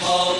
all